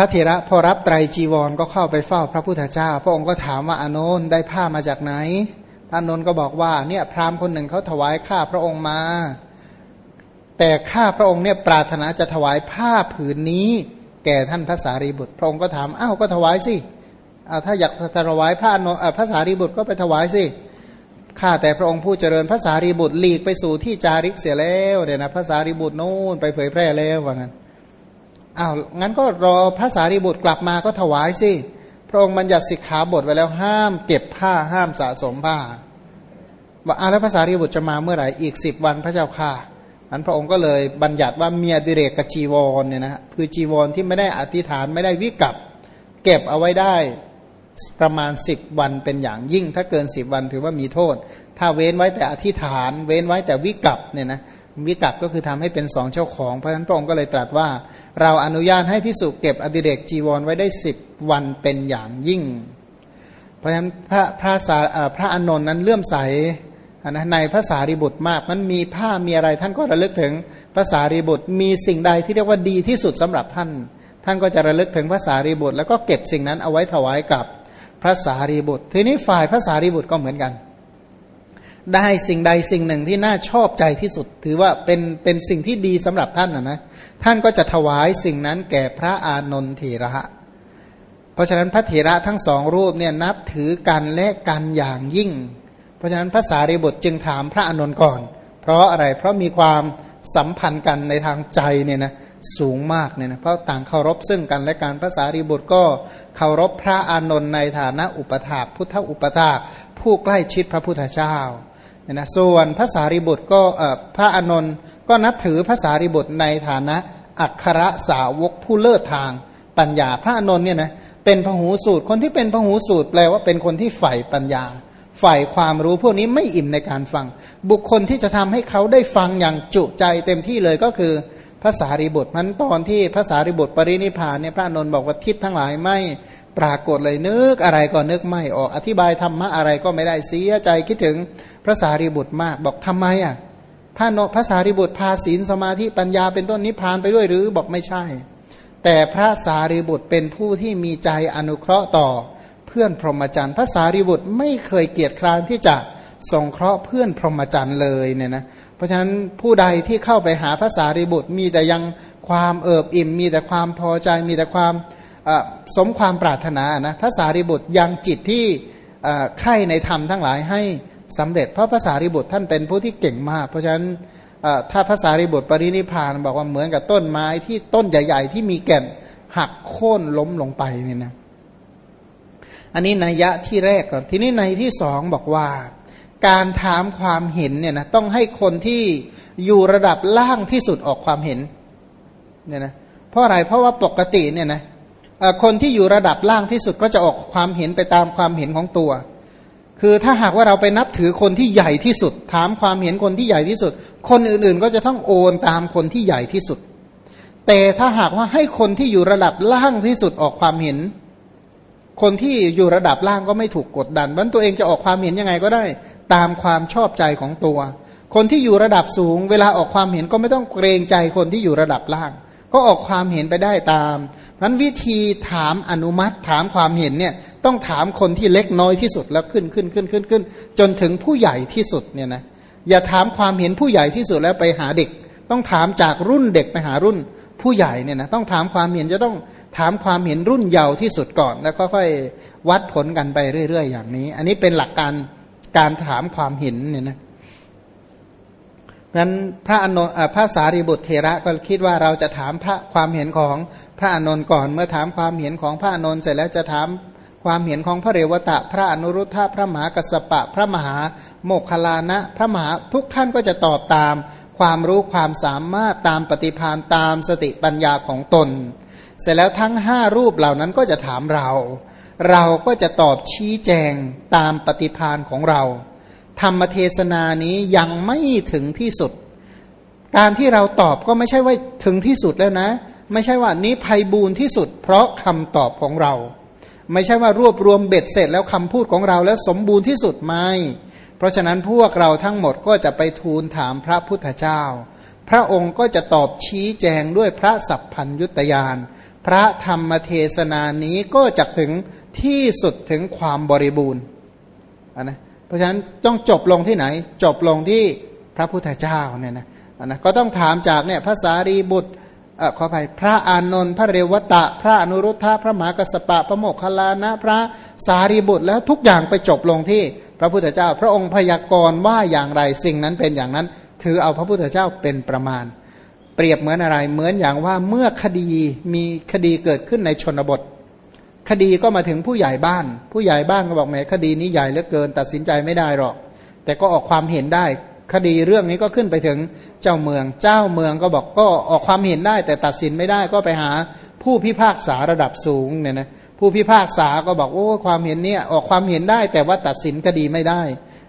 พระเถระพอรับไตรจีวรก็เข้าไปเฝ้าพระพุทธเจ้า พระองค์ก็ถามว่าอานนท์ได้ผ้ามาจากไหนพระอานนท์ก็บอกว่าเนี่ยพราหมณ์คนหนึ่งเขาถวายข้าพระองค์มา แต่ข้าพระองค์เนี่ยปรารถนาจะถวายผ้าผืนนี้ แก่ท่านพระสารีบุตร พระองค์ก็ถามอ้าวก็ถวายสิเอาถ้าอยากถวายผ้านพระสารีบุตรก็ไปถวายสิข้าแต่พระองค์ผู้เจริญพระสารีบุตรหลีกไปสู่ที่จาริกเสียแล้วเนี่ยนะพระสารีบุตรโน่นไปเผยแพร่แล้วว่างั้น อ้าวงั้นก็รอพระสารีบุตรกลับมาก็ถวายสิพระองค์บัญญัติสิกขาบทไว้แล้วห้ามเก็บผ้าห้ามสะสมผ้าว่าอาแล้วพระสารีบุตรจะมาเมื่อไหร่อีกสิบวันพระเจ้าค่ะอันพระองค์ก็เลยบัญญัติว่าเมียดิเรกกับจีวรเนี่ยนะคือจีวรที่ไม่ได้อธิษฐานไม่ได้วิกับ เก็บเอาไว้ได้ประมาณสิบวันเป็นอย่างยิ่ง ถ้าเกินสิบวันถือว่ามีโทษ ถ้าเว้นไว้แต่อธิษฐาน เว้นไว้แต่วิกับเนี่ยนะ วิกับก็คือทำให้เป็นสองเจ้าของ เพราะฉะนั้นพระองค์ก็เลยตรัสว่า เราอนุญาตให้พิสุเก็บอดิเรกจีวรไว้ได้สิบวันเป็นอย่างยิ่ง เพราะฉะนั้นพระพระสาพระอนนท์นั้นเลื่อมใสนะในภาษาริบุตรมาก มันมีผ้ามีอะไรท่านก็ระลึกถึงภาษาริบุตรมีสิ่งใดที่เรียกว่าดีที่สุดสำหรับท่าน ท่านก็จะระลึกถึงภาษาริบุตร แล้วก็เก็บสิ่งนั้นเอาไว้ถวายกับพระสารีบุตร ทีนี้ฝ่ายพระสารีบุตรก็เหมือนกัน ได้สิ่งใดสิ่งหนึ่งที่น่าชอบใจที่สุด ถือว่าเป็นเป็นสิ่งที่ดีสำหรับท่านนะนะท่านก็จะถวายสิ่งนั้นแก่พระอานนทเถระเพราะฉะนั้นพระเถระทั้งสองรูปเนี่ยนับถือกันและกันอย่างยิ่ง เพราะฉะนั้นพระสารีบุตรจึงถามพระอานนท์ก่อน เพราะอะไรเพราะมีความสัมพันธ์กันในทางใจเนี่ยนะสูงมากเนี่ยนะเพราะต่างเคารพซึ่งกันและการภาษารีบุตรก็เคารพพระอานนท์ในฐานะอุปถาพุทธอุปถาผู้ใกล้ชิดพระพุทธเจ้า เนี่ยนะส่วนภาษารีบุตรก็พระอนนท์ก็นับถือภาษารีบุตรในฐานะอัครสาวกผู้เลิศทางปัญญา พระอนนท์เนี่ยนะเป็นพหูสูตรคนที่เป็นพหูสูตรแปลว่าเป็นคนที่ใฝ่ปัญญาใฝ่ความรู้พวกนี้ไม่อิ่มในการฟัง บุคคลที่จะทำให้เขาได้ฟังอย่างจุใจเต็มที่เลยก็คือภาษาริบุตรมันตอนที่ภาษาริบุตรปรินิพานเนี่ยพระนนท์บอกว่าทิศทั้งหลายไม่ ปรากฏเลยนึกอะไรก็นึกไม่ออกอธิบายธรรมะอะไรก็ไม่ได้เสียใจคิดถึงพระสารีบุตรมากบอกทำไมอะพระนพระสารีบุตรพาศีลสมาธิปัญญาเป็นต้นนิพพานไปด้วยหรือบอกไม่ใช่ แต่พระสารีบุตรเป็นผู้ที่มีใจอนุเคราะห์ต่อเพื่อนพรหมจรรย์พระสารีบุตรไม่เคยเกียจคร้านที่จะสงเคราะห์เพื่อนพรหมจรรย์เลยเนี่ยนะเพราะฉะนั้นผู้ใดที่เข้าไปหาภาษาริบุตรมีแต่ยังความเอิบอิ่ม มีแต่ความพอใจมีแต่ความ สมความปรารถนานะภาษาริบุตรยังจิตที่ใคร่ในธรรมทั้งหลายให้สำเร็จ เพราะภาษาริบุตรท่านเป็นผู้ที่เก่งมาก เพราะฉะนั้นถ้าภาษาริบุตรปรินิพานบอกว่าเหมือนกับต้นไม้ที่ต้นใหญ่ ๆ ที่มีแก่นหักโค่นล้มลงไปนี่นะอันนี้นัยยะที่แรกก่อนทีนี้ในที่สองบอกว่า การถามความเห็นเนี่ยนะต้องให้คนที่อยู่ระดับล่างที่สุดออกความเห็นเนี่ยนะเพราะอะไรเพราะว่าปกติเนี่ยนะ คนที่อยู่ระดับล่างที่สุดก็จะออกความเห็นไปตามความเห็นของตัว คือถ้าหากว่าเราไปนับถือคนที่ใหญ่ที่สุด ถามความเห็นคนที่ใหญ่ที่สุด คนอื่นๆ ก็จะต้องโอนตามคนที่ใหญ่ที่สุด แต่ถ้าหากว่าให้คนที่อยู่ระดับล่างที่สุดออกความเห็น คนที่อยู่ระดับล่างก็ไม่ถูกกดดันมันตัวเองจะออกความเห็นยังไงก็ได้ ตามความชอบใจของตัว คนที่อยู่ระดับสูง เวลาออกความเห็นก็ไม่ต้องเกรงใจคนที่อยู่ระดับล่าง ก็ออกความเห็นไปได้ตามนั้นวิธีถามอนุมัติถามความเห็นเนี่ยต้องถามคนที่เล็กน้อยที่สุดแล้วขึ้นขึ้นขึ้นขึ้นขึ้น จนถึงผู้ใหญ่ที่สุดเนี่ยนะอย่าถามความเห็นผู้ใหญ่ที่สุดแล้วไปหาเด็ก ต้องถามจากรุ่นเด็กไปหารุ่นผู้ใหญ่เนี่ยนะต้องถามความเห็นจะต้องถามความเห็นรุ่นเยาว์ที่สุดก่อน แล้วค่อยๆวัดผลกันไปเรื่อย ๆ อย่างนี้ อันนี้เป็นหลักการการถามความเห็นเนี่ยนะ นั้นพระอนนพระสารีบุตรเทระก็คิดว่าเราจะถามพระความเห็นของพระอนนท์ก่อน เมื่อถามความเห็นของพระอนนท์เสร็จแล้วจะถามความเห็นของพระเรวตะ พระอนุรุทธะพระมหากัสปะ พระมหาโมคคลานะ พระมหาทุกท่านก็จะตอบตาม ความรู้ความสามารถตามปฏิพานตามสติปัญญาของตน เสร็จแล้วทั้งห้ารูปเหล่านั้นก็จะถามเรา เราก็จะตอบชี้แจงตามปฏิพานของเรา ธรรมเทศนานี้ยังไม่ถึงที่สุด การที่เราตอบก็ไม่ใช่ว่าถึงที่สุดแล้วนะ ไม่ใช่ว่านี้ภัยบูนที่สุด เพราะคำตอบของเรา ไม่ใช่ว่ารวบรวมเบ็ดเสร็จแล้วคำพูดของเราแล้วสมบูรณ์ที่สุดไม่ เพราะฉะนั้นพวกเราทั้งหมดก็จะไปทูลถามพระพุทธเจ้า พระองค์ก็จะตอบชี้แจงด้วยพระสัพพัญยุตยานพพระธรรมเทศนานี้ก็จะถึงที่สุดถึงความบริบูรณ์นะ เพราะฉะนั้นต้องจบลงที่ไหน จบลงที่พระพุทธเจ้าเนี่ยนะนะก็ต้องถามจากเนี่ยพระสารีบุตรอขออภัยพระอานนท์พระเรวตะ พระอนุรุทธะพระมหากัสปะ พระโมคคัลลานะ พระสารีบุตรแล้วทุกอย่างไปจบลงที่พระพุทธเจ้า พระองค์พยากรณ์ว่าอย่างไรสิ่งนั้นเป็นอย่างนั้น ถือเอาพระพุทธเจ้าเป็นประมาณ เปรียบเหมือนอะไรเหมือนอย่างว่าเมื่อคดีมีคดีเกิดขึ้นในชนบท คดีก็มาถึงผู้ใหญ่บ้าน ผู้ใหญ่บ้านก็บอกแหมคดีนี้ใหญ่เหลือเกิน ตัดสินใจไม่ได้หรอก แต่ก็ออกความเห็นได้ คดีเรื่องนี้ก็ขึ้นไปถึงเจ้าเมือง เจ้าเมืองก็บอกก็ออกความเห็นได้ แต่ตัดสินไม่ได้ก็ไปหาผู้พิพากษาระดับสูงเนี่ยนะผู้พิพากษาก็บอกโอ้ความเห็นเนี่ยออกความเห็นได้ แต่ว่าตัดสินคดีไม่ได้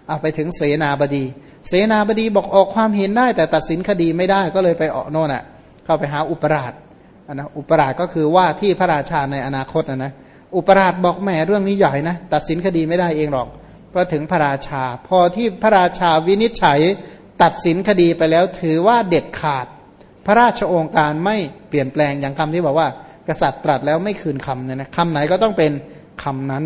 เอาไปถึงเสนาบดี เสนาบดีบอกออกความเห็นได้ แต่ตัดสินคดีไม่ได้ก็เลยไปออกโน่นอะเข้าไปหาอุปราชนะอุปราชก็คือว่าที่พระราชาในอนาคตนะนะ อุปราชบอกแหมเรื่องนี้ใหญ่นะตัดสินคดีไม่ได้เองหรอกพอถึงพระราชา พอที่พระราชาวินิจฉัยตัดสินคดีไปแล้วถือว่าเด็ดขาด พระราชองค์การไม่เปลี่ยนแปลงอย่างคำที่บอกว่า กษัตริย์ตรัสแล้วไม่คืนคำเนี่ยนะคำไหนก็ต้องเป็นคำนั้น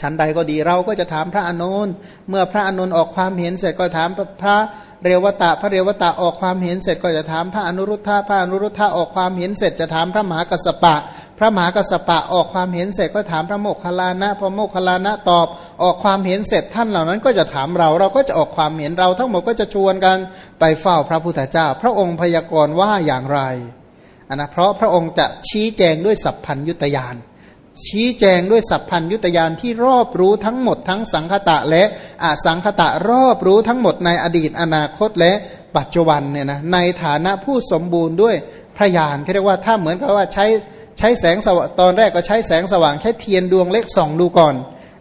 ชั้นใดก็ดีเราก็จะถามพระอนุนเมื่อพระอนุนออกความเห็นเสร็จก็ถามพระเรวตะพระเรวตะออกความเห็นเสร็จก็จะถามพระอนุรุทธะพระอนุรุทธะออกความเห็นเสร็จจะถามพระมหากัสปะ พระมหากัสปะออกความเห็นเสร็จก็ถามพระโมคคัลลานะพระโมคคัลลานะตอบออกความเห็นเสร็จท่านเหล่านั้นก็จะถามเราเราก็จะออกความเห็นเราทั้งหมดก็จะชวนกันไปเฝ้าพระพุทธเจ้า พระองค์พยากรณ์ว่าอย่างไรอันนะเพราะพระองค์จะชี้แจงด้วยสัพพัญยุตยาน ชี้แจงด้วยสัพพัญยุตยานที่รอบรู้ทั้งหมดทั้งสังคตะและอสังคตะรอบรู้ทั้งหมดในอดีตอนาคตและปัจจุบันเนี่ยนะในฐานะผู้สมบูรณ์ด้วยพระญาณเรียกว่าถ้าเหมือนกับว่าใช้ใช้แสงสว่างตอนแรกก็ใช้แสงสว่างใช้เทียนดวงเล็กส่องดูก่อน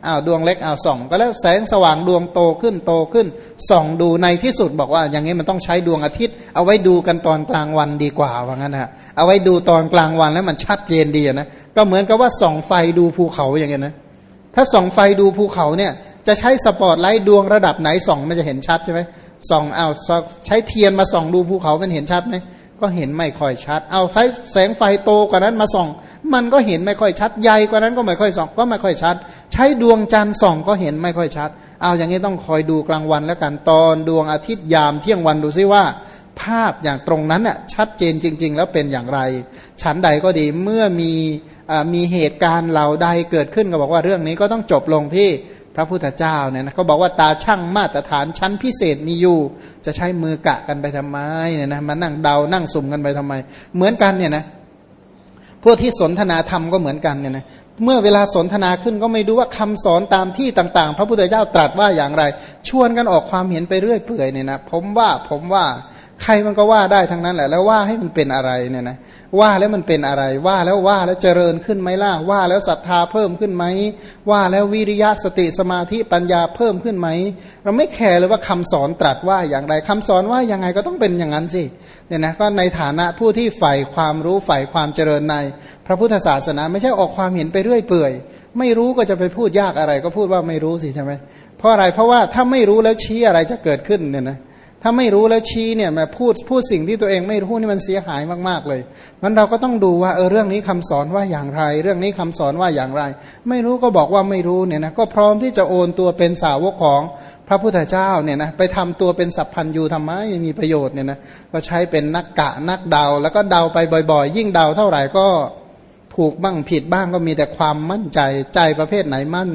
อ้าวดวงเล็กอ้าวส่อง ก็แล้วแสงสว่างดวงโตขึ้นโตขึ้นส่องดูในที่สุดบอกว่า อย่างนี้มันต้องใช้ดวงอาทิตย์ เอาไว้ดูกันตอนกลางวันดีกว่าว่างั้นนะเอาไว้ดูตอนกลางวันแล้วมันชัดเจนดีนะ ก็เหมือนกับว่าส่องไฟดูภูเขาอย่างเงี้ยนะ ถ้าส่องไฟดูภูเขาเนี่ย จะใช้สปอตไลท์ดวงระดับไหนส่องมันจะเห็นชัดใช่ไหมส่องเอาใช้เทียนมาส่องดูภูเขามันเห็นชัดไหมก็เห็นไม่ค่อยชัด เอาใช้แสงไฟโตกว่านั้นมาส่อง มันก็เห็นไม่ค่อยชัด ใหญ่กว่านั้นก็ไม่ค่อยส่อง ก็ไม่ค่อยชัด ใช้ดวงจันทร์ส่องก็เห็นไม่ค่อยชัด เอาอย่างนี้ต้องคอยดูกลางวันแล้วกันตอนดวงอาทิตย์ยามเที่ยงวันดูซิว่า ภาพอย่างตรงนั้นน่ะชัดเจนจริง ๆ แล้วเป็นอย่างไร ฉันใดก็ดีเมื่อมี มีเหตุการณ์เหล่าใดเกิดขึ้นก็บอกว่าเรื่องนี้ก็ต้องจบลงที่พระพุทธเจ้าเนี่ยนะเขาบอกว่าตาช่างมาตรฐานชั้นพิเศษมีอยู่ จะใช้มือกะกันไปทำไมเนี่ยนะมานั่งเดานั่งสุ่มกันไปทำไม เหมือนกันเนี่ยนะพวกที่สนทนาธรรมก็เหมือนกันเนี่ยนะเมื่อเวลาสนทนาขึ้นก็ไม่รู้ว่าคำสอนตามที่ต่าง ๆ พระพุทธเจ้าตรัสว่าอย่างไร ชวนกันออกความเห็นไปเรื่อยเปื่อยเนี่ยนะผมว่าผมว่า ใครมันก็ว่าได้ทั้งนั้นแหละ แล้วว่าให้มันเป็นอะไรเนี่ยนะว่าแล้วมันเป็นอะไรว่าแล้วว่าแล้วเจริญขึ้นไหมล่ะว่าแล้วศรัทธาเพิ่มขึ้นไหมว่าแล้ววิริยะสติสมาธิปัญญาเพิ่มขึ้นไหม เราไม่แคร์เลยว่าคำสอนตรัสว่าอย่างไรคำสอนว่ายังไงก็ต้องเป็นอย่างนั้นสิเนี่ยนะก็ในฐานะผู้ที่ใฝ่ความรู้ใฝ่ความเจริญใน พระพุทธศาสนาไม่ใช่ออกความเห็นไปเรื่อยเปื่อย ไม่รู้ก็จะไปพูดยากอะไร ก็พูดว่าไม่รู้สิใช่ไหมเพราะอะไรเพราะว่าถ้าไม่รู้แล้วชี้อะไรจะเกิดขึ้นเนี่ยนะ ถ้าไม่รู้แล้วชี้เนี่ยมาพูดพูดสิ่งที่ตัวเองไม่รู้นี่มันเสียหายมากๆเลยมันเราก็ต้องดูว่าเออเรื่องนี้คำสอนว่าอย่างไร เรื่องนี้คำสอนว่าอย่างไร ไม่รู้ก็บอกว่าไม่รู้เนี่ยนะก็พร้อมที่จะโอนตัวเป็นสาวกของพระพุทธเจ้าเนี่ยนะไปทำตัวเป็นสัพพันยูทำไมไม่มีประโยชน์เนี่ยนะก็ใช้เป็นนักกะนักเดา แล้วก็เดาไปบ่อยๆ ยิ่งเดาเท่าไหร่ก็ถูกบ้างผิดบ้างก็มีแต่ความมั่นใจใจประเภทไหนมั่น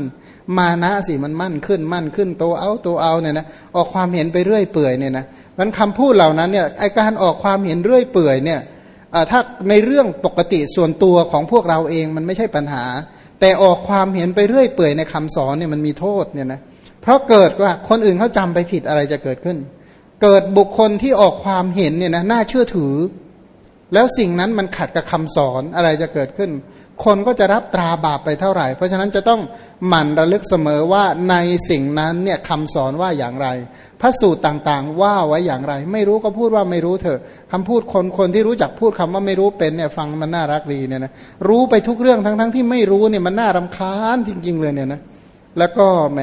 มานะสิมันมั่นขึ้นมั่นขึ้นโตเอาโตเอาเนี่ยนะออกความเห็นไปเรื่อยเปื่อยเนี่ยนะมันคำพูดเหล่านั้นเนี่ยไอการออกความเห็นเรื่อยเปื่อยเนี่ยถ้าในเรื่องปกติส่วนตัวของพวกเราเองมันไม่ใช่ปัญหา แต่ออกความเห็นไปเรื่อยเปื่อยในคำสอนเนี่ยมันมีโทษเนี่ยนะเพราะเกิดว่าคนอื่นเขาจำไปผิดอะไรจะเกิดขึ้น เกิดบุคคลที่ออกความเห็นเนี่ยนะน่าเชื่อถือ แล้วสิ่งนั้นมันขัดกับคำสอนอะไรจะเกิดขึ้น คนก็จะรับตราบาปไปเท่าไหร่ เพราะฉะนั้นจะต้องหมั่นระลึกเสมอว่าในสิ่งนั้นเนี่ยคำสอนว่าอย่างไร พระสูตรต่างๆว่าไว้อย่างไร ไม่รู้ก็พูดว่าไม่รู้เถอะคำพูดคนคนที่รู้จักพูดคำว่าไม่รู้เป็นเนี่ยฟังมันน่ารักดีเนี่ยนะรู้ไปทุกเรื่องทั้งๆทที่ไม่รู้เนี่ยมันน่ารำคาญจริง ๆ เลยเนี่ยนะแล้วก็แหม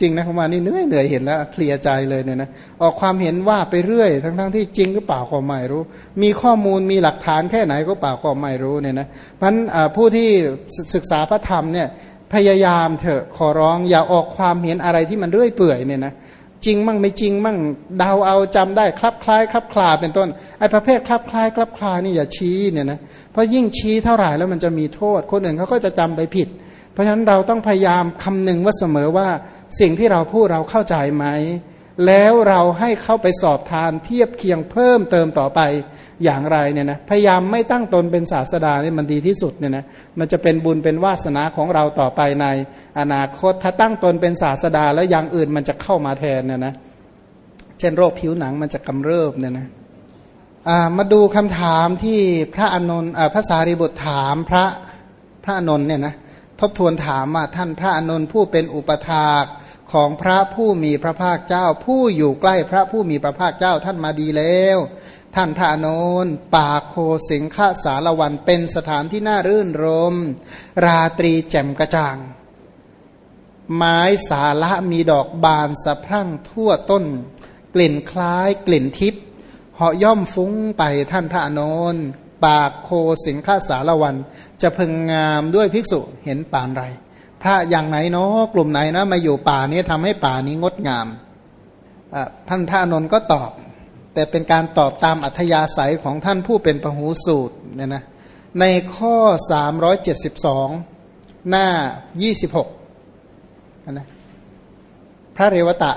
จริงนะเขามานี่เหนื่อยเหนื่อยเห็นแล้วเคลียร์ใจเลยเนี่ยนะออกความเห็นว่าไปเรื่อย ทั้งๆทที่จริงหรือเปล่าก็ไม่รู้ มีข้อมูลมีหลักฐานแค่ไหนก็เปล่าก็ไม่รู้เนี่ยนะเพราะฉะนั้นผู้ที่ศึกษาพระธรรมเนี่ยพยายามเถอะขอร้องอย่าออกความเห็นอะไรที่มันเรื่อยเปื่อยเนี่ยนะจริงมั่งไม่จริงมั่งเดาเอาจำได้คลับคล้ายคลับคลาเป็นต้นไอ้ประเภทคลับคล้ายคลับคลานี่อย่าชี้เนี่ยนะเพราะยิ่งชี้เท่าไหร่แล้วมันจะมีโทษ คนอื่นเขาก็จะจำไปผิด เพราะฉะนั้นเราต้องพยายามคำนึงว่าเสมอว่า สิ่งที่เราพูดเราเข้าใจไหม แล้วเราให้เข้าไปสอบทานเทียบเคียงเพิ่มเติมต่อไปอย่างไรเนี่ยนะพยายามไม่ตั้งตนเป็นศาสดาเนี่ยมันดีที่สุดเนี่ยนะมันจะเป็นบุญเป็นวาสนาของเราต่อไปใน อนาคตถ้าตั้งตนเป็นศาสดาแล้วอย่างอื่นมันจะเข้ามาแทนเนี่ยนะเช่นโรคผิวหนังมันจะกำเริบเนี่ยนะมาดูคำถามที่พระอนนท์พระสารีบุตรถามพระพระอนนท์เนี่ยนะ ทบทวนถามว่าท่านพระอนุนผู้เป็นอุปถากของพระผู้มีพระภาคเจ้า ผู้อยู่ใกล้พระผู้มีพระภาคเจ้าท่านมาดีแล้ว ท่านพระอนุนป่าโคสิงฆสารวันเป็นสถานที่น่ารื่นรม ราตรีแจ่มกระจ่าง ไม้สาละมีดอกบานสะพรั่งทั่วต้น กลิ่นคล้ายกลิ่นทิพย์เหาะย่อมฟุ้งไปท่านพระอนุน ปากโคสิงฆาสารวัน จะพึงงามด้วยภิกษุเห็นป่านไร พระอย่างไหนเนาะกลุ่มไหนนะมาอยู่ป่านี้ทำให้ป่านี้งดงามท่านพระนนท์ก็ตอบ แต่เป็นการตอบตามอัธยาศัยของท่านผู้เป็นปหูสูตรเนี่ยนะในข้อ 372 หน้า 26นะพระเรวตะ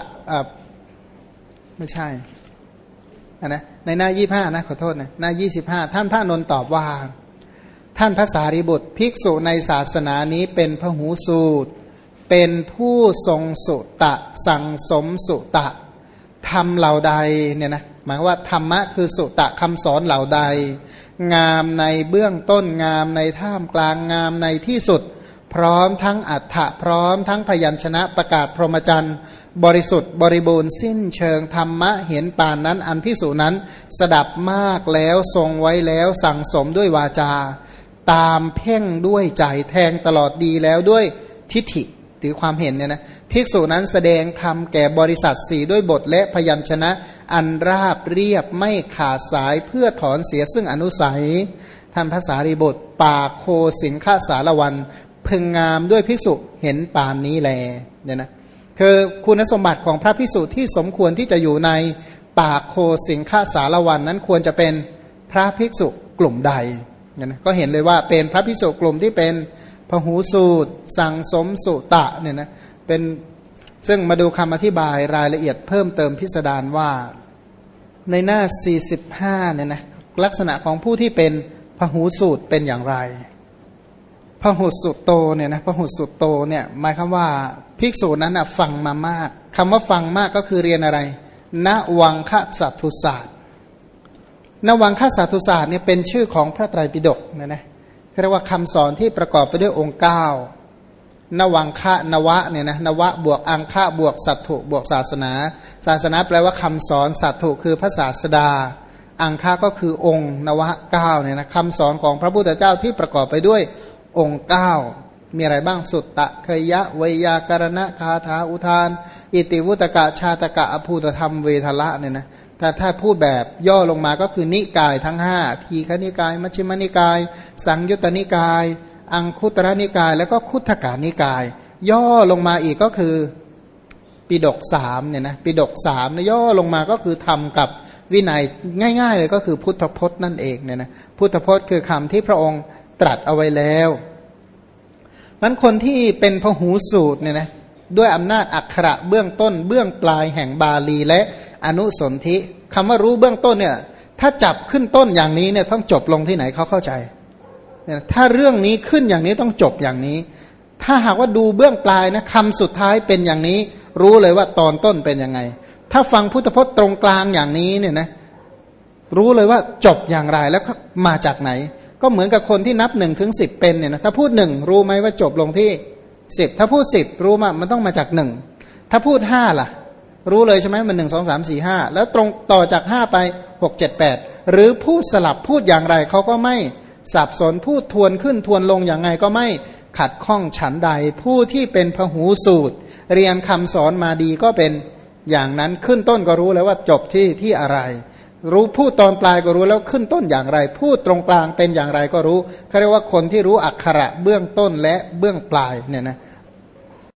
ไม่ใช่ นะในหน้า25นะขอโทษนะหน้า25ท่านพระนนท์ตอบว่า ท่านพระสารีบุตรภิกษุในศาสนานี้เป็นพหูสูตร เป็นผู้ทรงสุตะ สั่งสมสุตะทำเหล่าใดเนี่ยนะหมายว่าธรรมะคือสุตะคำสอนเหล่าใด งามในเบื้องต้นงามในท่ามกลางงามในที่สุด พร้อมทั้งอัฏฐะพร้อมทั้งพยัญชนะประกาศพรหมจรรย์บริสุทธิ์บริบูรณ์สิ้นเชิงธรรมะเห็นป่านนั้น อันพิสูจนั้นสดับมากแล้วทรงไว้แล้วสั่งสมด้วยวาจา ตามเพ่งด้วยใจแทงตลอดดีแล้วด้วยทิฏฐิถือความเห็นเนี่ยนะภิกษุนั้นแสดงธรรมแก่บริษัทสีด้วยบทและพยัญชนะ อันราบเรียบไม่ขาดสายเพื่อถอนเสียซึ่งอนุสัยท่านภาษารีบทป่าโคสิงฆาสารวัน พึงงามด้วยภิกษุเห็นปานนี้แลเนี่ยนะคือคุณสมบัติของพระภิกษุที่สมควรที่จะอยู่ในป่าโคสิงฆาสารวันนั้นควรจะเป็นพระภิกษุกลุ่มใดเนี่ยนะก็เห็นเลยว่าเป็นพระพิสุกลุ่มที่เป็นพหูสูตร สังสมสุตะเนี่ยนะเป็นซึ่งมาดูคำอธิบายรายละเอียดเพิ่มเติมพิสดารว่าในหน้า 45เนี่ยนะลักษณะของผู้ที่เป็นพหูสูตรเป็นอย่างไร พหูสุตโตเนี่ยนะพหูสุตโตเนี่ยหมายคำว่าภิกษุนั้นฟังมามากคำว่าฟังมากก็คือเรียนอะไรณวังคสัตถุศาสตร์นวังคศาสตุศาสตร์เนี่ยเป็นชื่อของพระไตรปิฎกนะนะเรียกว่าคำสอนที่ประกอบไปด้วยองค์เก้านวังคะนวะเนี่ยนะนวะบวกอังคะบวกสัตถุบวกศาสนา ศาสนาแปลว่าคำสอนสัตถุคือพระศาสดา อังคะก็คือองค์นวะเก้าเนี่ยนะคำสอนของพระพุทธเจ้าที่ประกอบไปด้วย องค์เก้ามีอะไรบ้างสุตตะเคยะเวยาการณะคาถาอุทาน อิติวุตกะชาตกะอภูตธรรมเวทละเนี่ยนะถ้าถ้าพูดแบบย่อลงมาก็คือนิกายทั้งห้าทีฆนิกาย มัชฌิมนิกาย สังยุตตนิกาย อังคุตระนิกาย แล้วก็คุถกานิกาย ย่อลงมาอีกก็คือปิดกสามเนี่ยนะปิดกสามย่อลงมาก็คือทำกับวินัยง่าย ๆ เลยก็คือพุทธพจน์นั่นเองเนี่ยนะพุทธพจน์คือคำที่พระองค์ ตรัสเอาไว้แล้วมันคนที่เป็นพหูสูตรเนี่ยนะด้วยอำนาจอักขระเบื้องต้น เบื้องปลายแห่งบาลีและอนุสนธิคำว่ารู้เบื้องต้นเนี่ยถ้าจับขึ้นต้นอย่างนี้เนี่ยต้องจบลงที่ไหนเขาเข้าใจเนี่ยถ้าเรื่องนี้ขึ้นอย่างนี้ต้องจบอย่างนี้ ถ้าหากว่าดูเบื้องปลายนะคำสุดท้ายเป็นอย่างนี้ รู้เลยว่าตอนต้นเป็นยังไง ถ้าฟังพุทธพจน์ตรงกลางอย่างนี้เนี่ยนะรู้เลยว่าจบอย่างไรแล้วมาจากไหน ก็เหมือนกับคนที่นับหนึ่งถึงสิบเป็นเนี่ยนะถ้าพูดหนึ่งรู้ไหมว่าจบลงที่สิบถ้าพูดสิบรู้มามันต้องมาจากหนึ่งถ้าพูดห้าล่ะ รู้เลยใช่ไหมมันหนึ่งสองสามสี่ห้าแล้วตรงต่อจากห้าไปหกเจ็ดแปดหรือพูดสลับพูดอย่างไรเขาก็ไม่สับสนพูดทวนขึ้นทวนลงอย่างไงก็ไม่ขัดข้องฉันใด ผู้ที่เป็นพหูสูตร เรียนคำสอนมาดีก็เป็นอย่างนั้นขึ้นต้นก็รู้แล้วว่าจบที่ที่อะไร รู้พูดตอนปลายก็รู้แล้วขึ้นต้นอย่างไร พูดตรงกลางเป็นอย่างไรก็รู้เขาเรียกว่าคนที่รู้อักขระเบื้องต้นและเบื้องปลายเนี่ยนะ